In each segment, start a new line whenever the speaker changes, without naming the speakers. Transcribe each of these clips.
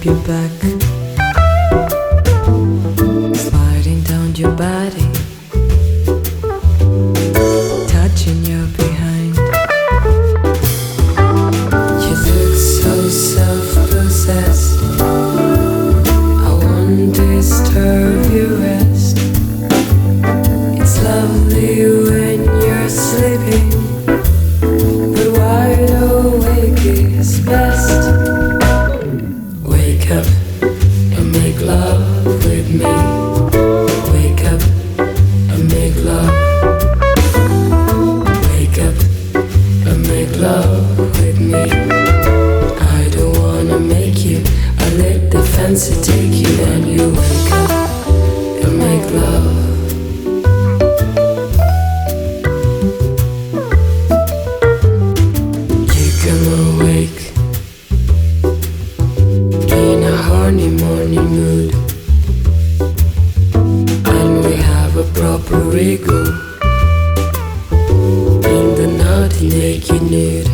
up your back, sliding down your body touching your behind. You look so self-possessed. I won't disturb your rest. It's lovely love with me. I don't wanna make you. I let the fancy take you, and you wake up and make love. You come awake in a horny morning naked nude.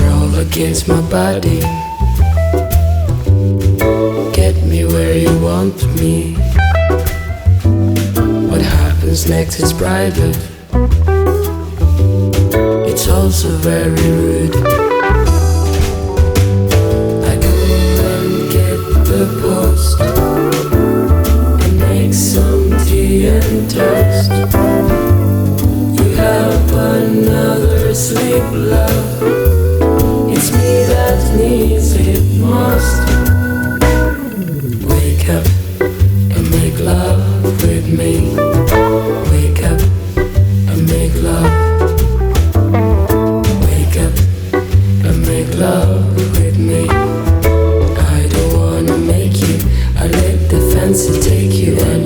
Roll against my body. Get me where you want me. What happens next is private. It's also very rude. I go and get the post and make some tea and toast. Another sleep, love. It's me that needs it most. Wake up and make love with me. Wake up and make love. Wake up and make love with me. I don't wanna make you. I let the fancy take you, and